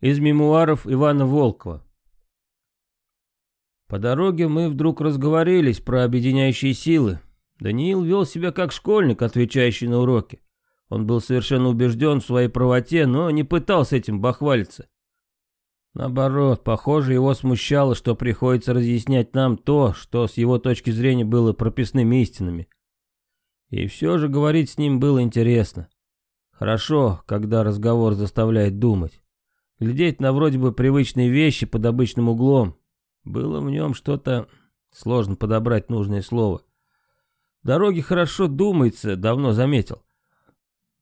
Из мемуаров Ивана Волкова. По дороге мы вдруг разговорились про объединяющие силы. Даниил вел себя как школьник, отвечающий на уроки. Он был совершенно убежден в своей правоте, но не пытался этим бахвалиться. Наоборот, похоже, его смущало, что приходится разъяснять нам то, что с его точки зрения было прописными истинами. И все же говорить с ним было интересно. Хорошо, когда разговор заставляет думать. Глядеть на вроде бы привычные вещи под обычным углом. Было в нем что-то... Сложно подобрать нужное слово. Дороги хорошо думается, давно заметил.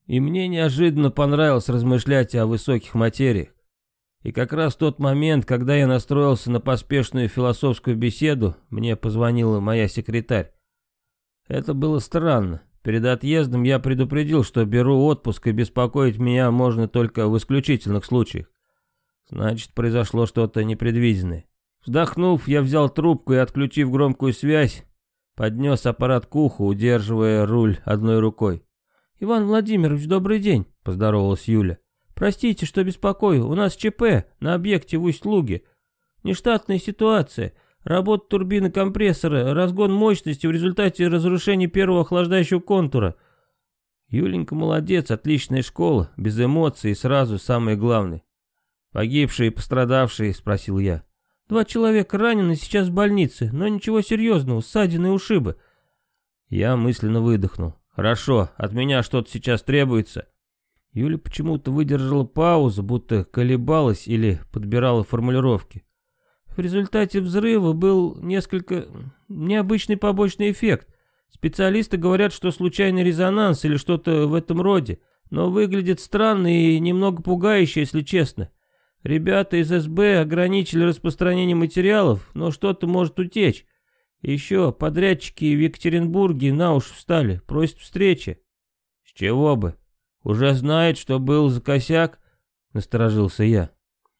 И мне неожиданно понравилось размышлять о высоких материях. И как раз в тот момент, когда я настроился на поспешную философскую беседу, мне позвонила моя секретарь. Это было странно. Перед отъездом я предупредил, что беру отпуск и беспокоить меня можно только в исключительных случаях. Значит, произошло что-то непредвиденное. Вздохнув, я взял трубку и, отключив громкую связь, поднес аппарат к уху, удерживая руль одной рукой. «Иван Владимирович, добрый день», — поздоровалась Юля. Простите, что беспокою. У нас ЧП на объекте в Усть-Луге. Нештатная ситуация. Работа турбины компрессора, разгон мощности в результате разрушения первого охлаждающего контура. Юленька молодец, отличная школа, без эмоций и сразу самое главное. Погибшие и пострадавшие, спросил я. Два человека ранены сейчас в больнице, но ничего серьезного, ссадины и ушибы. Я мысленно выдохнул. Хорошо, от меня что-то сейчас требуется. Юля почему-то выдержала паузу, будто колебалась или подбирала формулировки. В результате взрыва был несколько необычный побочный эффект. Специалисты говорят, что случайный резонанс или что-то в этом роде, но выглядит странно и немного пугающе, если честно. Ребята из СБ ограничили распространение материалов, но что-то может утечь. Еще подрядчики в Екатеринбурге на уши встали, просят встречи. С чего бы? «Уже знает, что был за косяк?» — насторожился я.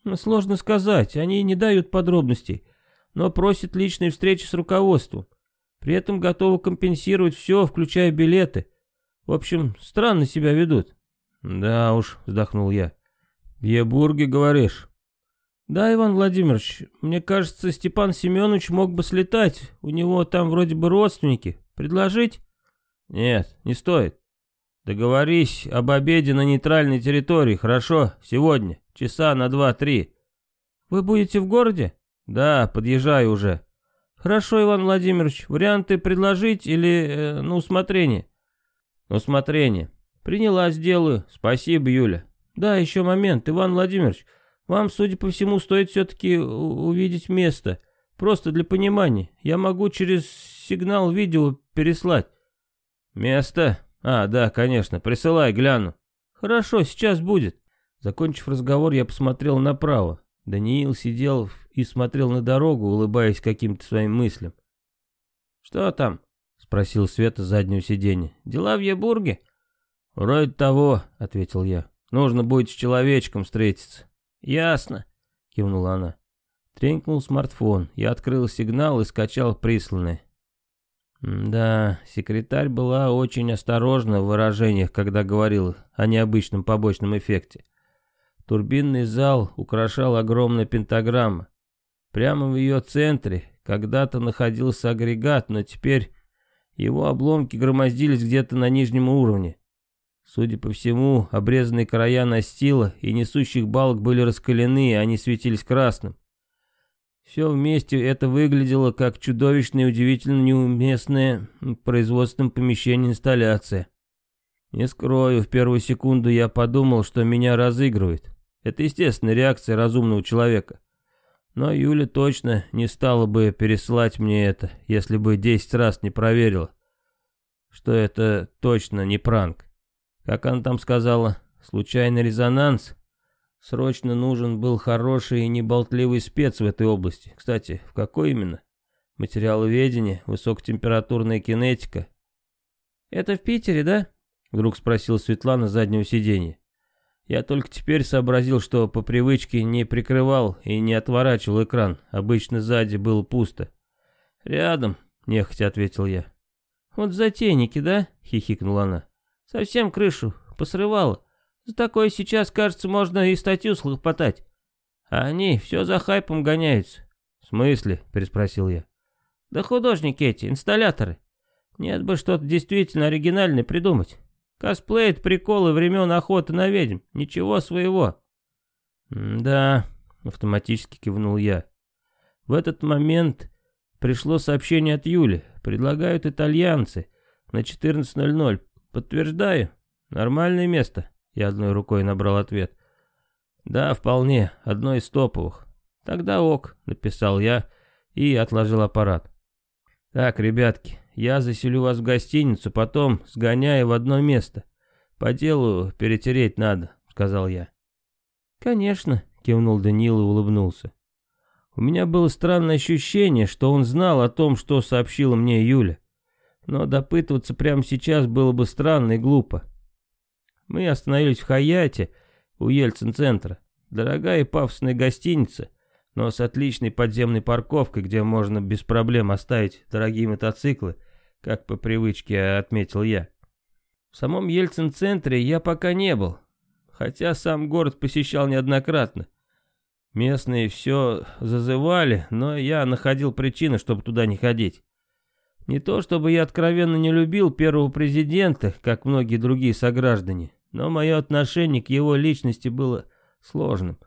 «Ну, «Сложно сказать, они не дают подробностей, но просят личной встречи с руководством. При этом готовы компенсировать все, включая билеты. В общем, странно себя ведут». «Да уж», — вздохнул я. «В Ебурге, говоришь?» «Да, Иван Владимирович, мне кажется, Степан Семенович мог бы слетать. У него там вроде бы родственники. Предложить?» «Нет, не стоит. Договорись об обеде на нейтральной территории, хорошо? Сегодня, часа на два-три. Вы будете в городе? Да, подъезжаю уже. Хорошо, Иван Владимирович, варианты предложить или э, на усмотрение? На усмотрение. Приняла, сделаю. Спасибо, Юля. Да, еще момент, Иван Владимирович. Вам, судя по всему, стоит все-таки увидеть место. Просто для понимания. Я могу через сигнал видео переслать. Место? «А, да, конечно, присылай, гляну». «Хорошо, сейчас будет». Закончив разговор, я посмотрел направо. Даниил сидел и смотрел на дорогу, улыбаясь каким-то своим мыслям. «Что там?» — спросил Света с заднего сиденья. «Дела в Ебурге?» «Вроде того», — ответил я. «Нужно будет с человечком встретиться». «Ясно», — кивнула она. Тренькнул смартфон. Я открыл сигнал и скачал присланное. Да, секретарь была очень осторожна в выражениях, когда говорил о необычном побочном эффекте. Турбинный зал украшал огромная пентаграмма. Прямо в ее центре когда-то находился агрегат, но теперь его обломки громоздились где-то на нижнем уровне. Судя по всему, обрезанные края настила и несущих балок были раскалены, и они светились красным. Все вместе это выглядело как чудовищная и удивительно неуместная в производственном помещении инсталляция. Не скрою, в первую секунду я подумал, что меня разыгрывают. Это естественная реакция разумного человека. Но Юля точно не стала бы пересылать мне это, если бы десять раз не проверила, что это точно не пранк. Как она там сказала, случайный резонанс? Срочно нужен был хороший и неболтливый спец в этой области. Кстати, в какой именно? Материаловедение, высокотемпературная кинетика. «Это в Питере, да?» — вдруг спросила Светлана с заднего сиденья. Я только теперь сообразил, что по привычке не прикрывал и не отворачивал экран. Обычно сзади было пусто. «Рядом», — нехотя ответил я. «Вот затейники, да?» — хихикнула она. «Совсем крышу посрывало. За такое сейчас, кажется, можно и статью схлопотать. А они все за хайпом гоняются. В смысле? Переспросил я. Да художники эти, инсталляторы. Нет бы что-то действительно оригинальное придумать. Это приколы времен охоты на ведьм. Ничего своего. «Да», — автоматически кивнул я. В этот момент пришло сообщение от Юли. Предлагают итальянцы на 14.00. Подтверждаю. Нормальное место. Я одной рукой набрал ответ. Да, вполне. Одно из топовых. Тогда ок, написал я и отложил аппарат. Так, ребятки, я заселю вас в гостиницу, потом сгоняю в одно место. По делу перетереть надо, сказал я. «Конечно», — кивнул Даниил и улыбнулся. У меня было странное ощущение, что он знал о том, что сообщила мне Юля. Но допытываться прямо сейчас было бы странно и глупо. Мы остановились в Хаяте у Ельцин-центра. Дорогая и пафосная гостиница, но с отличной подземной парковкой, где можно без проблем оставить дорогие мотоциклы, как по привычке отметил я. В самом Ельцин-центре я пока не был, хотя сам город посещал неоднократно. Местные все зазывали, но я находил причины, чтобы туда не ходить. Не то чтобы я откровенно не любил первого президента, как многие другие сограждане, но мое отношение к его личности было сложным.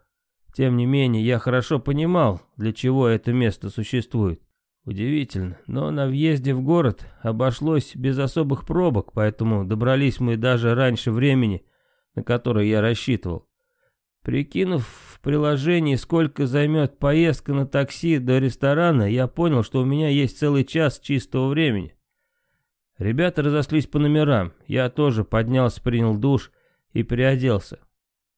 Тем не менее, я хорошо понимал, для чего это место существует. Удивительно, но на въезде в город обошлось без особых пробок, поэтому добрались мы даже раньше времени, на которое я рассчитывал. Прикинув в приложении, сколько займет поездка на такси до ресторана, я понял, что у меня есть целый час чистого времени. Ребята разошлись по номерам, я тоже поднялся, принял душ и переоделся.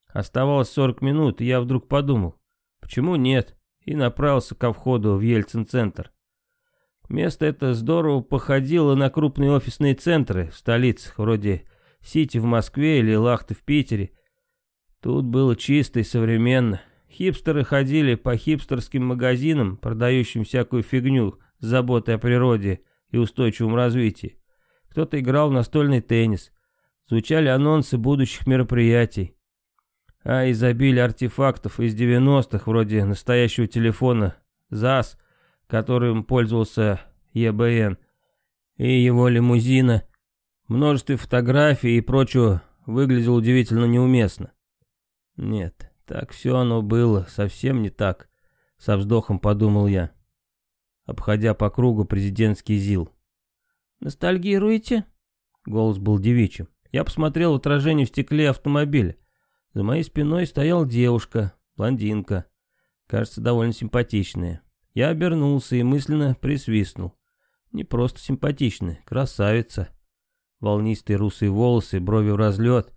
Оставалось 40 минут, и я вдруг подумал, почему нет, и направился ко входу в Ельцин-центр. Место это здорово походило на крупные офисные центры в столицах, вроде Сити в Москве или Лахты в Питере. Тут было чисто и современно. Хипстеры ходили по хипстерским магазинам, продающим всякую фигню с заботой о природе и устойчивом развитии. Кто-то играл в настольный теннис. Звучали анонсы будущих мероприятий. А изобилие артефактов из 90-х, вроде настоящего телефона ЗАС, которым пользовался ЕБН, и его лимузина, множество фотографий и прочего выглядело удивительно неуместно. Нет, так все оно было, совсем не так, со вздохом подумал я, обходя по кругу президентский ЗИЛ. «Ностальгируете?» Голос был девичьим. Я посмотрел в отражение в стекле автомобиля. За моей спиной стояла девушка, блондинка, кажется, довольно симпатичная. Я обернулся и мысленно присвистнул. Не просто симпатичная, красавица. Волнистые русые волосы, брови в разлет,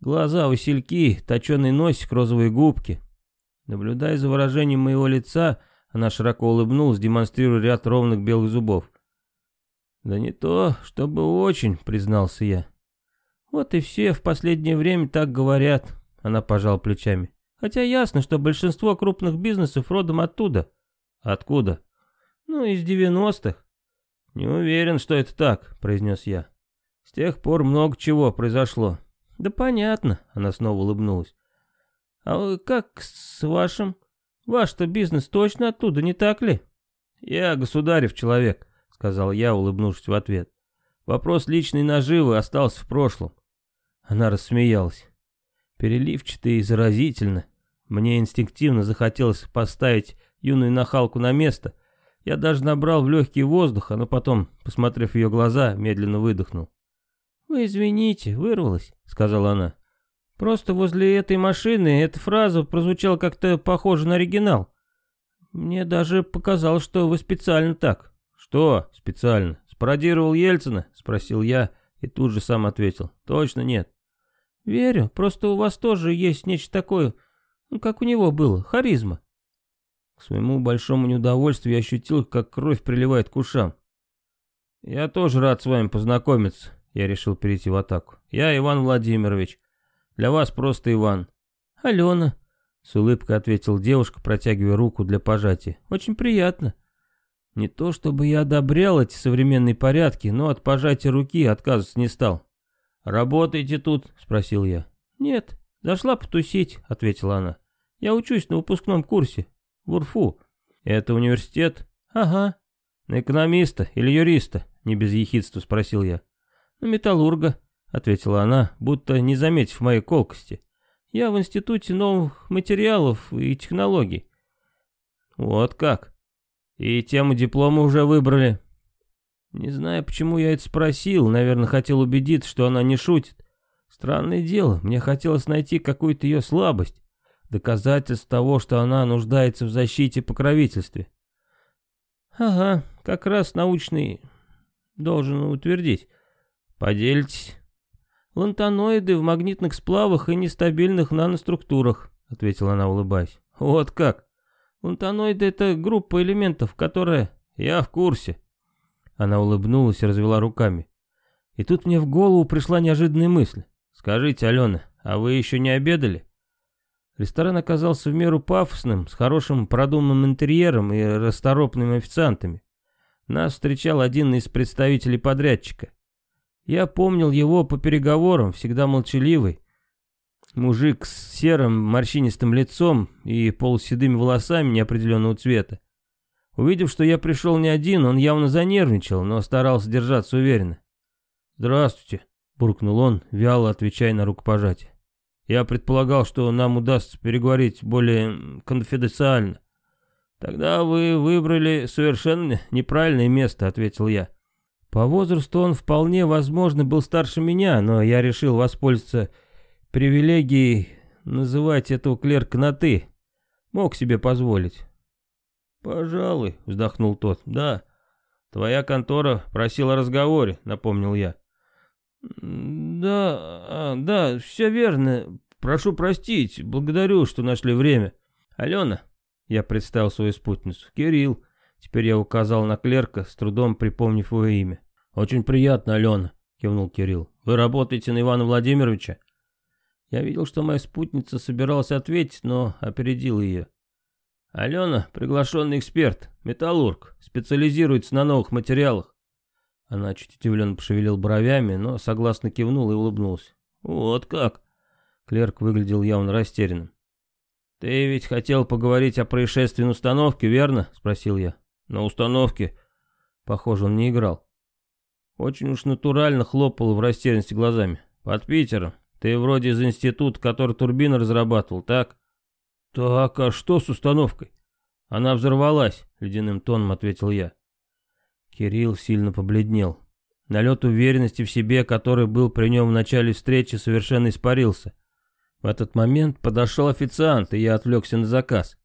глаза васильки, точеный носик, розовые губки. Наблюдая за выражением моего лица, она широко улыбнулась, демонстрируя ряд ровных белых зубов. «Да не то, чтобы очень», — признался я. «Вот и все в последнее время так говорят», — она пожала плечами. «Хотя ясно, что большинство крупных бизнесов родом оттуда». «Откуда?» «Ну, из девяностых». «Не уверен, что это так», — произнес я. «С тех пор много чего произошло». «Да понятно», — она снова улыбнулась. «А как с вашим? Ваш-то бизнес точно оттуда, не так ли?» «Я государев человек», — сказал я, улыбнувшись в ответ. «Вопрос личной наживы остался в прошлом». Она рассмеялась. Переливчато и заразительно. Мне инстинктивно захотелось поставить юную нахалку на место. Я даже набрал в легкий воздуха, но потом, посмотрев ее глаза, медленно выдохнул. «Вы извините, вырвалась», — сказала она. «Просто возле этой машины эта фраза прозвучала как-то похоже на оригинал. Мне даже показалось, что вы специально так». «Что специально? Спародировал Ельцина?» — спросил я и тут же сам ответил. «Точно нет». «Верю, просто у вас тоже есть нечто такое, ну, как у него было, харизма». К своему большому неудовольствию я ощутил, как кровь приливает к ушам. «Я тоже рад с вами познакомиться», — я решил перейти в атаку. «Я Иван Владимирович. Для вас просто Иван». «Алена», — с улыбкой ответила девушка, протягивая руку для пожатия. «Очень приятно». Не то чтобы я одобрял эти современные порядки, но от пожатия руки отказываться не стал. «Работаете тут?» — спросил я. «Нет, зашла потусить», — ответила она. Я учусь на выпускном курсе. В УРФУ. Это университет? Ага. На экономиста или юриста? Не без ехидства спросил я. Металлурга, ответила она, будто не заметив моей колкости. Я в институте новых материалов и технологий. Вот как. И тему диплома уже выбрали. Не знаю, почему я это спросил, наверное, хотел убедиться, что она не шутит. Странное дело, мне хотелось найти какую-то ее слабость, доказательство того, что она нуждается в защите и покровительстве. Ага, как раз научный должен утвердить. Поделитесь. Лантаноиды в магнитных сплавах и нестабильных наноструктурах, ответила она, улыбаясь. Вот как? Лантаноиды это группа элементов, которая... Я в курсе. Она улыбнулась и развела руками. И тут мне в голову пришла неожиданная мысль. «Скажите, Алена, а вы еще не обедали?» Ресторан оказался в меру пафосным, с хорошим продуманным интерьером и расторопными официантами. Нас встречал один из представителей подрядчика. Я помнил его по переговорам, всегда молчаливый. Мужик с серым морщинистым лицом и полуседыми волосами неопределенного цвета. Увидев, что я пришел не один, он явно занервничал, но старался держаться уверенно. «Здравствуйте», — буркнул он, вяло отвечая на рукопожатие. «Я предполагал, что нам удастся переговорить более конфиденциально». «Тогда вы выбрали совершенно неправильное место», — ответил я. По возрасту он вполне возможно был старше меня, но я решил воспользоваться привилегией называть этого клерка на «ты». Мог себе позволить. «Пожалуй», — вздохнул тот. «Да, твоя контора просила о разговоре», — напомнил я. «Да, да, все верно. Прошу простить, благодарю, что нашли время. Алена», — я представил свою спутницу, — «Кирилл». Теперь я указал на клерка, с трудом припомнив его имя. «Очень приятно, Алена», — кивнул Кирилл. «Вы работаете на Ивана Владимировича?» Я видел, что моя спутница собиралась ответить, но опередил ее. Алена — приглашенный эксперт, металлург, специализируется на новых материалах. Она чуть удивленно пошевелил бровями, но согласно кивнул и улыбнулся. Вот как? Клерк выглядел явно растерянным. «Ты ведь хотел поговорить о происшествии на установке, верно?» — спросил я. «На установке?» Похоже, он не играл. Очень уж натурально хлопал в растерянности глазами. «Под Питером. Ты вроде из института, который турбины разрабатывал, так?» «Так, а что с установкой?» «Она взорвалась», — ледяным тоном ответил я. Кирилл сильно побледнел. Налет уверенности в себе, который был при нем в начале встречи, совершенно испарился. В этот момент подошел официант, и я отвлекся на заказ.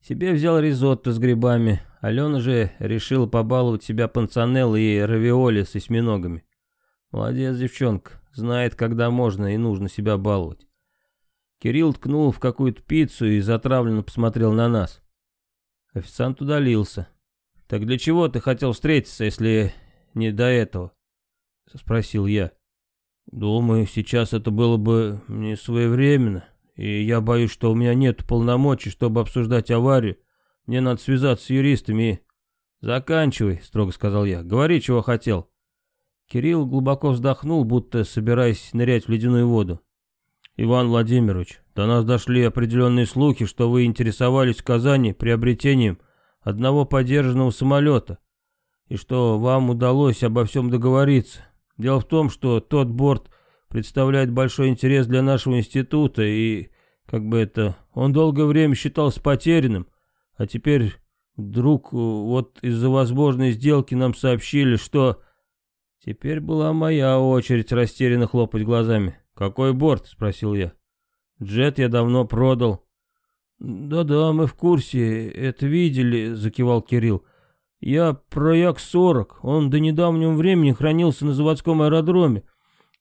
Себе взял ризотто с грибами, Алена же решила побаловать себя панцанелло и равиоли с осьминогами. Молодец девчонка, знает, когда можно и нужно себя баловать. Кирилл ткнул в какую-то пиццу и затравленно посмотрел на нас. Официант удалился. «Так для чего ты хотел встретиться, если не до этого?» — спросил я. «Думаю, сейчас это было бы не своевременно, и я боюсь, что у меня нет полномочий, чтобы обсуждать аварию. Мне надо связаться с юристами и...» «Заканчивай», — строго сказал я. «Говори, чего хотел». Кирилл глубоко вздохнул, будто собираясь нырять в ледяную воду. «Иван Владимирович, до нас дошли определенные слухи, что вы интересовались в Казани приобретением одного подержанного самолета, и что вам удалось обо всем договориться. Дело в том, что тот борт представляет большой интерес для нашего института, и, как бы это, он долгое время считался потерянным, а теперь вдруг вот из-за возможной сделки нам сообщили, что... Теперь была моя очередь растерянно хлопать глазами. «Какой борт?» — спросил я. «Джет я давно продал». «Да-да, мы в курсе, это видели», — закивал Кирилл. «Я про Як-40, он до недавнего времени хранился на заводском аэродроме.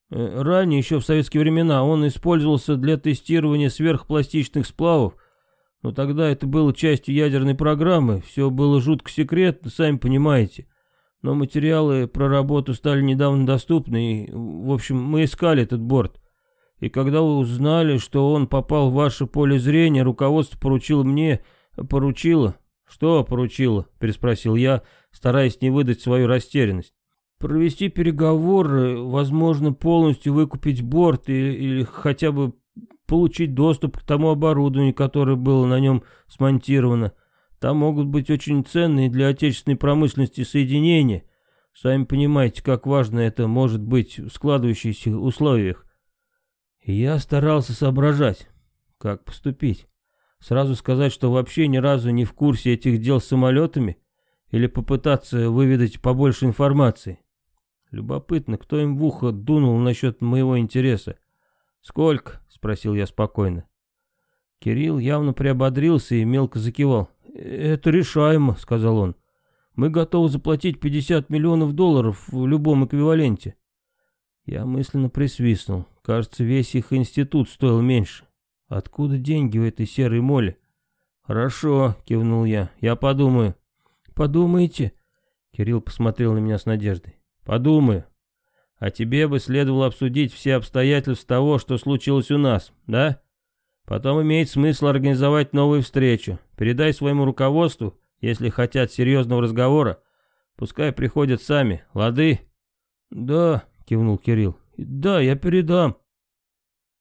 Э, ранее, еще в советские времена, он использовался для тестирования сверхпластичных сплавов, но тогда это было частью ядерной программы, все было жутко секретно, сами понимаете. Но материалы про работу стали недавно доступны, и, в общем, мы искали этот борт». И когда вы узнали, что он попал в ваше поле зрения, руководство поручило мне... Поручило? Что поручило? Переспросил я, стараясь не выдать свою растерянность. Провести переговоры, возможно, полностью выкупить борт или, или хотя бы получить доступ к тому оборудованию, которое было на нем смонтировано. Там могут быть очень ценные для отечественной промышленности соединения. Сами понимаете, как важно это может быть в складывающихся условиях. Я старался соображать, как поступить. Сразу сказать, что вообще ни разу не в курсе этих дел с самолетами, или попытаться выведать побольше информации. Любопытно, кто им в ухо дунул насчет моего интереса. «Сколько?» — спросил я спокойно. Кирилл явно приободрился и мелко закивал. «Это решаемо», — сказал он. «Мы готовы заплатить 50 миллионов долларов в любом эквиваленте». Я мысленно присвистнул. Кажется, весь их институт стоил меньше. Откуда деньги у этой серой моли? «Хорошо», — кивнул я. «Я подумаю». «Подумайте?» Кирилл посмотрел на меня с надеждой. «Подумаю. А тебе бы следовало обсудить все обстоятельства того, что случилось у нас, да? Потом имеет смысл организовать новую встречу. Передай своему руководству, если хотят серьезного разговора, пускай приходят сами, лады?» «Да», — кивнул Кирилл. «Да, я передам».